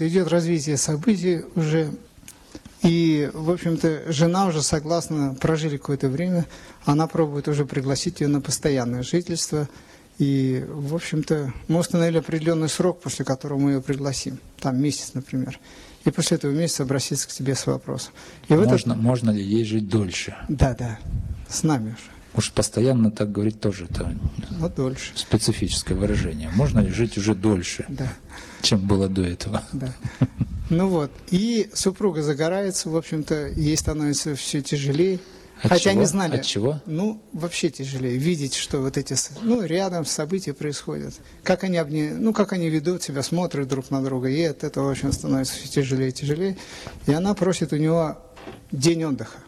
Идет развитие событий уже. И, в общем-то, жена уже согласна, прожили какое-то время, она пробует уже пригласить ее на постоянное жительство. И, в общем-то, мы установили определенный срок, после которого мы ее пригласим. Там месяц, например. И после этого месяца обратиться к тебе с вопросом. И можно, этот... можно ли ей жить дольше? Да, да. С нами уже. Уж постоянно так говорить тоже это ну, дольше. специфическое выражение. Можно ли жить уже дольше, да. чем было до этого? Да. Ну вот. И супруга загорается, в общем-то, ей становится все тяжелее. От Хотя чего? не знали. От чего? Ну, вообще тяжелее видеть, что вот эти, ну, рядом события происходят. Как они, обне... ну, как они ведут себя, смотрят друг на друга, и от этого, в общем, становится все тяжелее и тяжелее. И она просит у него день отдыха.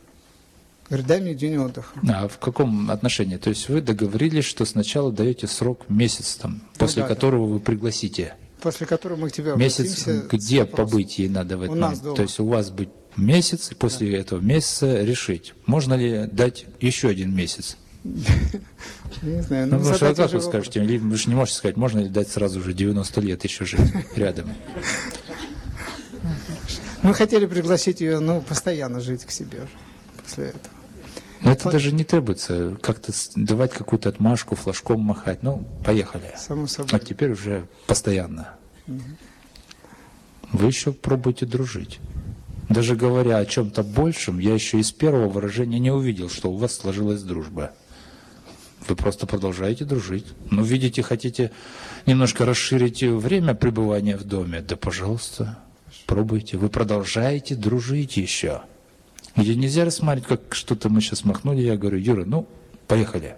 Мне день отдыха. А в каком отношении? То есть вы договорились, что сначала даете срок месяц, там, ну, после да, которого да. вы пригласите. После которого мы к тебе Месяц, где побыть ей надо в этом? У нас дома. То есть у вас быть месяц, и после да. этого месяца решить, можно ли дать еще один месяц. Не знаю. Ну, ну что, как вы скажете? Вы же не можете сказать, можно ли дать сразу же 90 лет еще жить рядом. Мы хотели пригласить ее, ну, постоянно жить к себе после этого. Но это даже не требуется как-то давать какую-то отмашку, флажком махать. Ну, поехали. Само собой. А теперь уже постоянно. Угу. Вы еще пробуйте дружить. Даже говоря о чем-то большем, я еще из первого выражения не увидел, что у вас сложилась дружба. Вы просто продолжаете дружить. Ну, видите, хотите немножко расширить время пребывания в доме, да, пожалуйста, пробуйте. Вы продолжаете дружить еще. Где нельзя рассматривать, как что-то мы сейчас махнули. Я говорю, Юра, ну, поехали.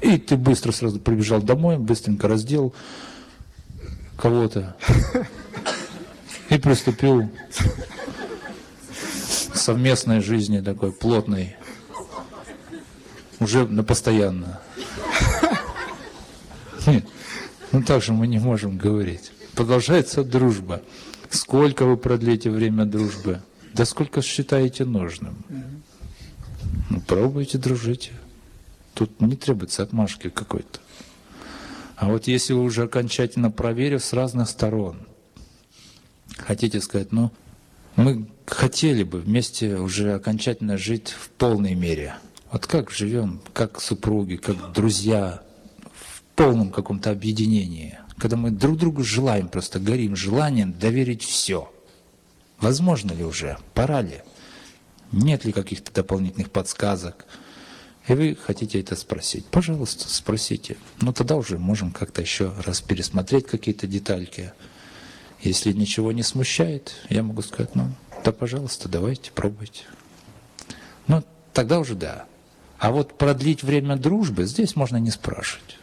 И ты быстро сразу прибежал домой, быстренько раздел кого-то и приступил совместной жизни такой плотной, уже на постоянно. Ну так же мы не можем говорить. Продолжается дружба. Сколько вы продлите время дружбы? Да сколько считаете нужным? Ну, пробуйте, дружите. Тут не требуется отмашки какой-то. А вот если вы уже окончательно проверив с разных сторон, хотите сказать, ну, мы хотели бы вместе уже окончательно жить в полной мере. Вот как живем, как супруги, как друзья, в полном каком-то объединении, когда мы друг другу желаем, просто горим желанием доверить все. Возможно ли уже? Пора ли? Нет ли каких-то дополнительных подсказок? И вы хотите это спросить. Пожалуйста, спросите. Но тогда уже можем как-то еще раз пересмотреть какие-то детальки. Если ничего не смущает, я могу сказать, ну, да, пожалуйста, давайте, пробуйте. Ну, тогда уже да. А вот продлить время дружбы здесь можно не спрашивать.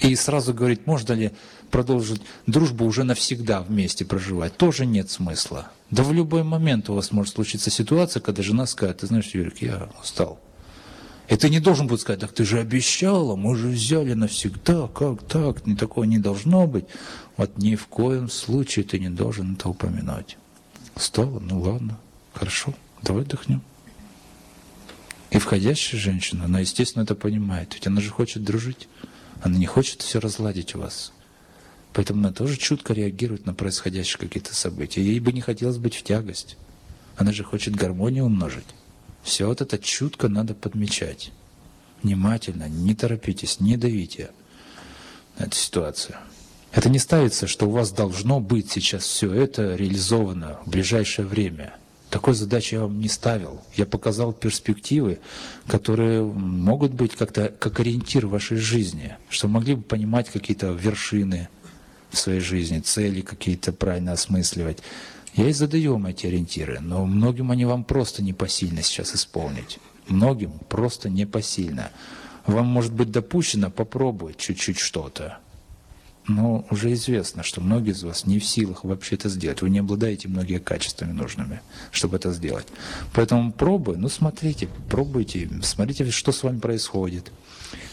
И сразу говорить, можно ли продолжить дружбу уже навсегда вместе проживать, тоже нет смысла. Да в любой момент у вас может случиться ситуация, когда жена скажет, ты знаешь, Юрик, я устал. И ты не должен будет сказать, так ты же обещала, мы же взяли навсегда, как так, не такого не должно быть. Вот ни в коем случае ты не должен это упоминать. Устала? Ну ладно, хорошо, давай отдохнем. И входящая женщина, она, естественно, это понимает, ведь она же хочет дружить. Она не хочет все разладить у вас. Поэтому она тоже чутко реагирует на происходящие какие-то события. Ей бы не хотелось быть в тягость. Она же хочет гармонию умножить. Все вот это чутко надо подмечать. Внимательно, не торопитесь, не давите на эту ситуацию. Это не ставится, что у вас должно быть сейчас все это реализовано в ближайшее время – такой задачи я вам не ставил. Я показал перспективы, которые могут быть как-то как ориентир в вашей жизни, чтобы могли бы понимать какие-то вершины в своей жизни, цели какие-то правильно осмысливать. Я и задаю вам эти ориентиры, но многим они вам просто непосильно сейчас исполнить. Многим просто непосильно. Вам может быть допущено попробовать чуть-чуть что-то. Но уже известно, что многие из вас не в силах вообще это сделать. Вы не обладаете многими качествами нужными, чтобы это сделать. Поэтому пробуй, ну смотрите, пробуйте, смотрите, что с вами происходит,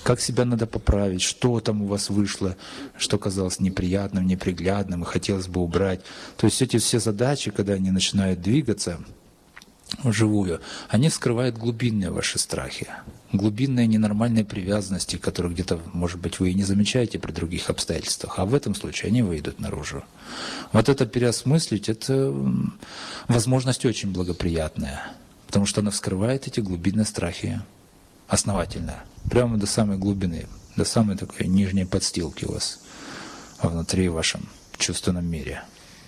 как себя надо поправить, что там у вас вышло, что казалось неприятным, неприглядным и хотелось бы убрать. То есть эти все задачи, когда они начинают двигаться, вживую, они вскрывают глубинные ваши страхи, глубинные ненормальные привязанности, которые где-то, может быть, вы и не замечаете при других обстоятельствах, а в этом случае они выйдут наружу. Вот это переосмыслить, это возможность очень благоприятная, потому что она вскрывает эти глубинные страхи основательно, прямо до самой глубины, до самой такой нижней подстилки у вас внутри вашем чувственном мире.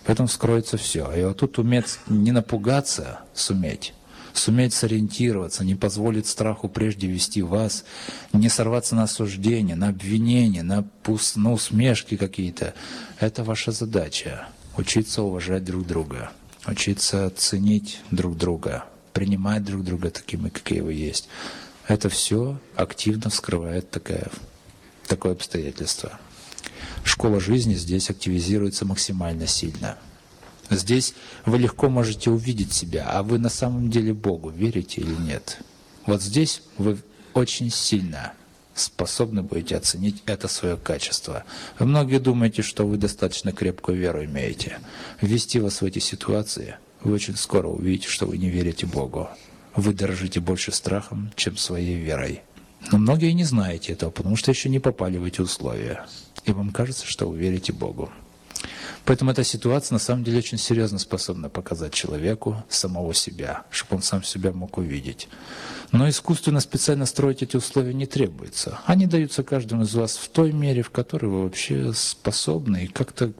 Поэтому вскроется все. И вот тут уметь не напугаться, суметь, суметь сориентироваться, не позволить страху прежде вести вас, не сорваться на осуждение, на обвинение, на, пуст, на усмешки какие-то. Это ваша задача. Учиться уважать друг друга, учиться ценить друг друга, принимать друг друга такими, какие вы есть. Это все активно вскрывает такое, такое обстоятельство школа жизни здесь активизируется максимально сильно. Здесь вы легко можете увидеть себя, а вы на самом деле Богу верите или нет. Вот здесь вы очень сильно способны будете оценить это свое качество. Вы многие думаете, что вы достаточно крепкую веру имеете. Ввести вас в эти ситуации, вы очень скоро увидите, что вы не верите Богу. Вы дорожите больше страхом, чем своей верой. Но многие не знаете этого, потому что еще не попали в эти условия и вам кажется, что вы верите Богу. Поэтому эта ситуация на самом деле очень серьезно способна показать человеку самого себя, чтобы он сам себя мог увидеть. Но искусственно специально строить эти условия не требуется. Они даются каждому из вас в той мере, в которой вы вообще способны и как-то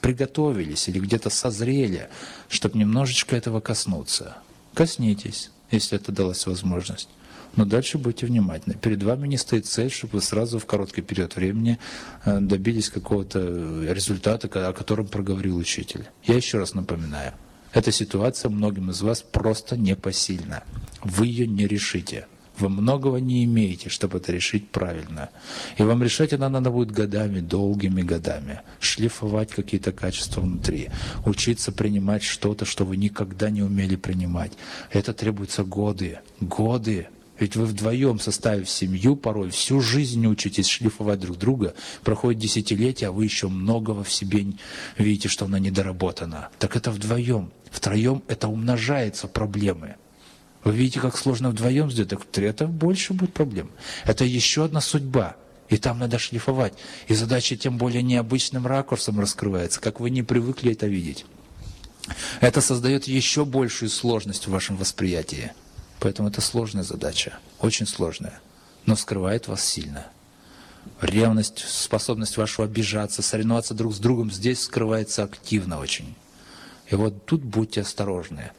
приготовились или где-то созрели, чтобы немножечко этого коснуться. Коснитесь, если это далась возможность. Но дальше будьте внимательны. Перед вами не стоит цель, чтобы вы сразу в короткий период времени э, добились какого-то результата, о котором проговорил учитель. Я еще раз напоминаю. Эта ситуация многим из вас просто непосильна. Вы ее не решите. Вы многого не имеете, чтобы это решить правильно. И вам решать это надо будет годами, долгими годами. Шлифовать какие-то качества внутри. Учиться принимать что-то, что вы никогда не умели принимать. Это требуется годы. Годы. Ведь вы вдвоем, составив семью, порой всю жизнь учитесь шлифовать друг друга, проходит десятилетия, а вы еще многого в себе видите, что она недоработана. Так это вдвоем. Втроем это умножается проблемы. Вы видите, как сложно вдвоем сделать, так это больше будет проблем. Это еще одна судьба. И там надо шлифовать. И задача тем более необычным ракурсом раскрывается, как вы не привыкли это видеть. Это создает еще большую сложность в вашем восприятии. Поэтому это сложная задача, очень сложная, но скрывает вас сильно. Ревность, способность вашу обижаться, соревноваться друг с другом здесь скрывается активно очень. И вот тут будьте осторожны,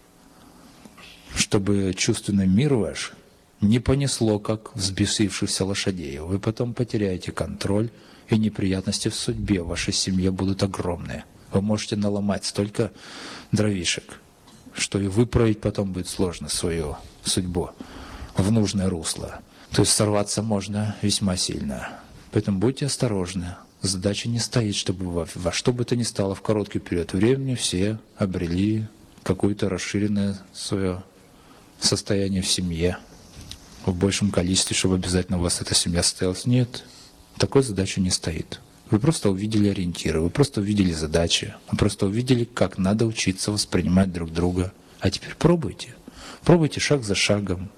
чтобы чувственный мир ваш не понесло, как взбесившихся лошадей. Вы потом потеряете контроль, и неприятности в судьбе в вашей семье будут огромные. Вы можете наломать столько дровишек, что и выправить потом будет сложно свою судьбу в нужное русло. То есть сорваться можно весьма сильно. Поэтому будьте осторожны. Задача не стоит, чтобы во, во что бы то ни стало в короткий период времени все обрели какое-то расширенное свое состояние в семье в большем количестве, чтобы обязательно у вас эта семья состоялась. Нет, такой задачи не стоит. Вы просто увидели ориентиры, вы просто увидели задачи, вы просто увидели, как надо учиться воспринимать друг друга. А теперь пробуйте. Пробуйте шаг за шагом.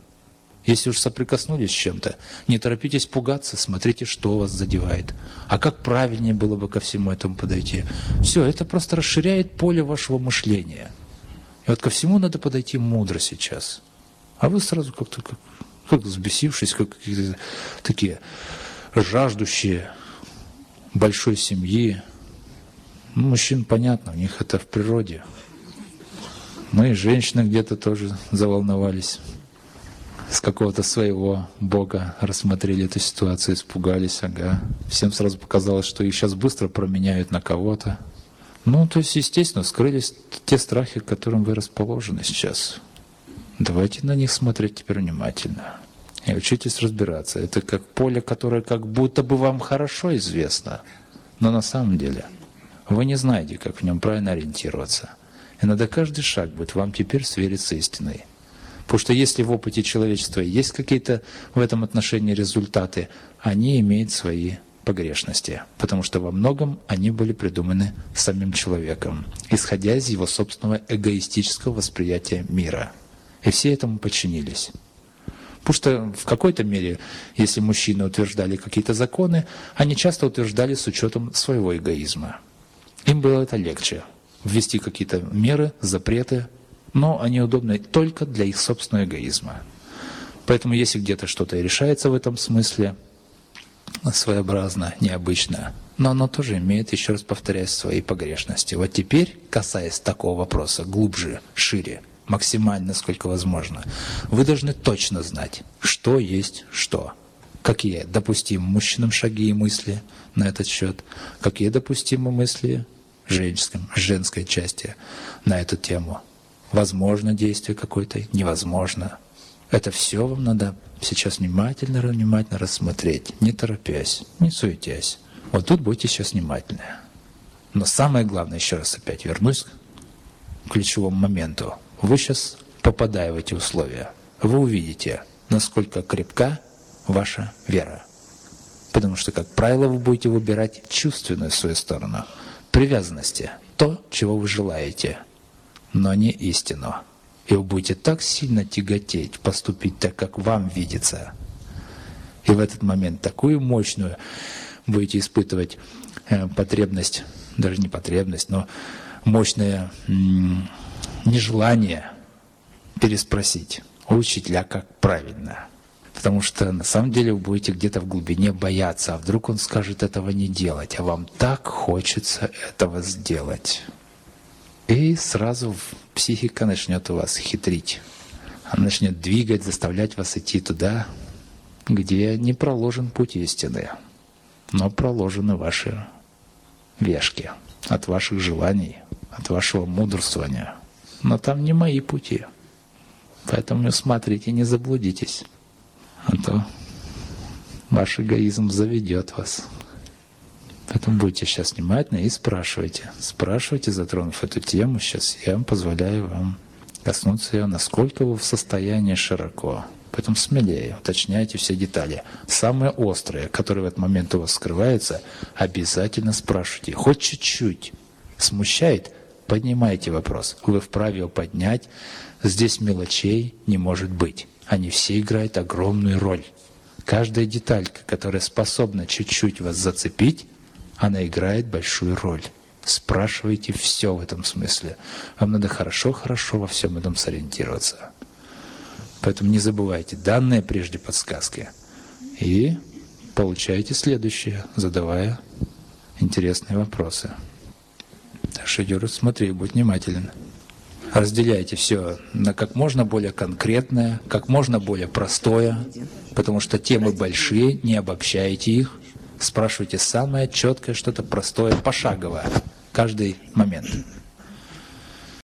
Если уж соприкоснулись с чем-то, не торопитесь пугаться, смотрите, что вас задевает. А как правильнее было бы ко всему этому подойти? Все, это просто расширяет поле вашего мышления. И вот ко всему надо подойти мудро сейчас. А вы сразу как-то, как, как взбесившись, как какие-то такие жаждущие большой семьи. Мужчин понятно, у них это в природе. И женщины где-то тоже заволновались. С какого-то своего бога рассмотрели эту ситуацию, испугались, ага. Всем сразу показалось, что их сейчас быстро променяют на кого-то. Ну, то есть, естественно, скрылись те страхи, к которым вы расположены сейчас. Давайте на них смотреть теперь внимательно. И учитесь разбираться. Это как поле, которое как будто бы вам хорошо известно, но на самом деле вы не знаете, как в нем правильно ориентироваться. И надо каждый шаг будет вам теперь свериться с истиной. Потому что если в опыте человечества есть какие-то в этом отношении результаты, они имеют свои погрешности, потому что во многом они были придуманы самим человеком, исходя из его собственного эгоистического восприятия мира. И все этому подчинились. Потому что в какой-то мере, если мужчины утверждали какие-то законы, они часто утверждали с учетом своего эгоизма. Им было это легче ввести какие-то меры, запреты, но они удобны только для их собственного эгоизма. Поэтому если где-то что-то и решается в этом смысле, своеобразно, необычно, но оно тоже имеет, еще раз повторяю, свои погрешности. Вот теперь, касаясь такого вопроса глубже, шире, максимально, насколько возможно, вы должны точно знать, что есть что. Какие допустимы мужчинам шаги и мысли на этот счет, какие допустимы мысли женском, женской части на эту тему. Возможно действие какое-то, невозможно. Это все вам надо сейчас внимательно, внимательно рассмотреть, не торопясь, не суетясь. Вот тут будьте сейчас внимательны. Но самое главное, еще раз опять вернусь к ключевому моменту. Вы сейчас, попадая в эти условия, вы увидите, насколько крепка ваша вера. Потому что, как правило, вы будете выбирать чувственную свою сторону, привязанности, то, чего вы желаете, но не истину. И вы будете так сильно тяготеть, поступить так, как вам видится. И в этот момент такую мощную будете испытывать э, потребность, даже не потребность, но мощное нежелание переспросить у учителя, как правильно. Потому что на самом деле вы будете где-то в глубине бояться, а вдруг он скажет этого не делать, а вам так хочется этого сделать. И сразу психика начнет у вас хитрить. Она начнет двигать, заставлять вас идти туда, где не проложен путь истины, но проложены ваши вешки от ваших желаний, от вашего мудрствования. Но там не мои пути. Поэтому смотрите, не заблудитесь. А то ваш эгоизм заведет вас. Поэтому будьте сейчас внимательны и спрашивайте. Спрашивайте, затронув эту тему. Сейчас я позволяю вам коснуться ее, насколько вы в состоянии широко. Поэтому смелее, уточняйте все детали. Самые острые, которые в этот момент у вас скрываются, обязательно спрашивайте. Хоть чуть-чуть смущает, поднимайте вопрос. Вы вправе его поднять. Здесь мелочей не может быть. Они все играют огромную роль. Каждая деталька, которая способна чуть-чуть вас зацепить, она играет большую роль. Спрашивайте все в этом смысле. Вам надо хорошо-хорошо во всем этом сориентироваться. Поэтому не забывайте данные прежде подсказки. И получайте следующее, задавая интересные вопросы. Так что, Юра, смотри, будь внимателен. Разделяйте все на как можно более конкретное, как можно более простое, потому что темы большие, не обобщайте их. Спрашивайте самое четкое, что-то простое, пошаговое, каждый момент.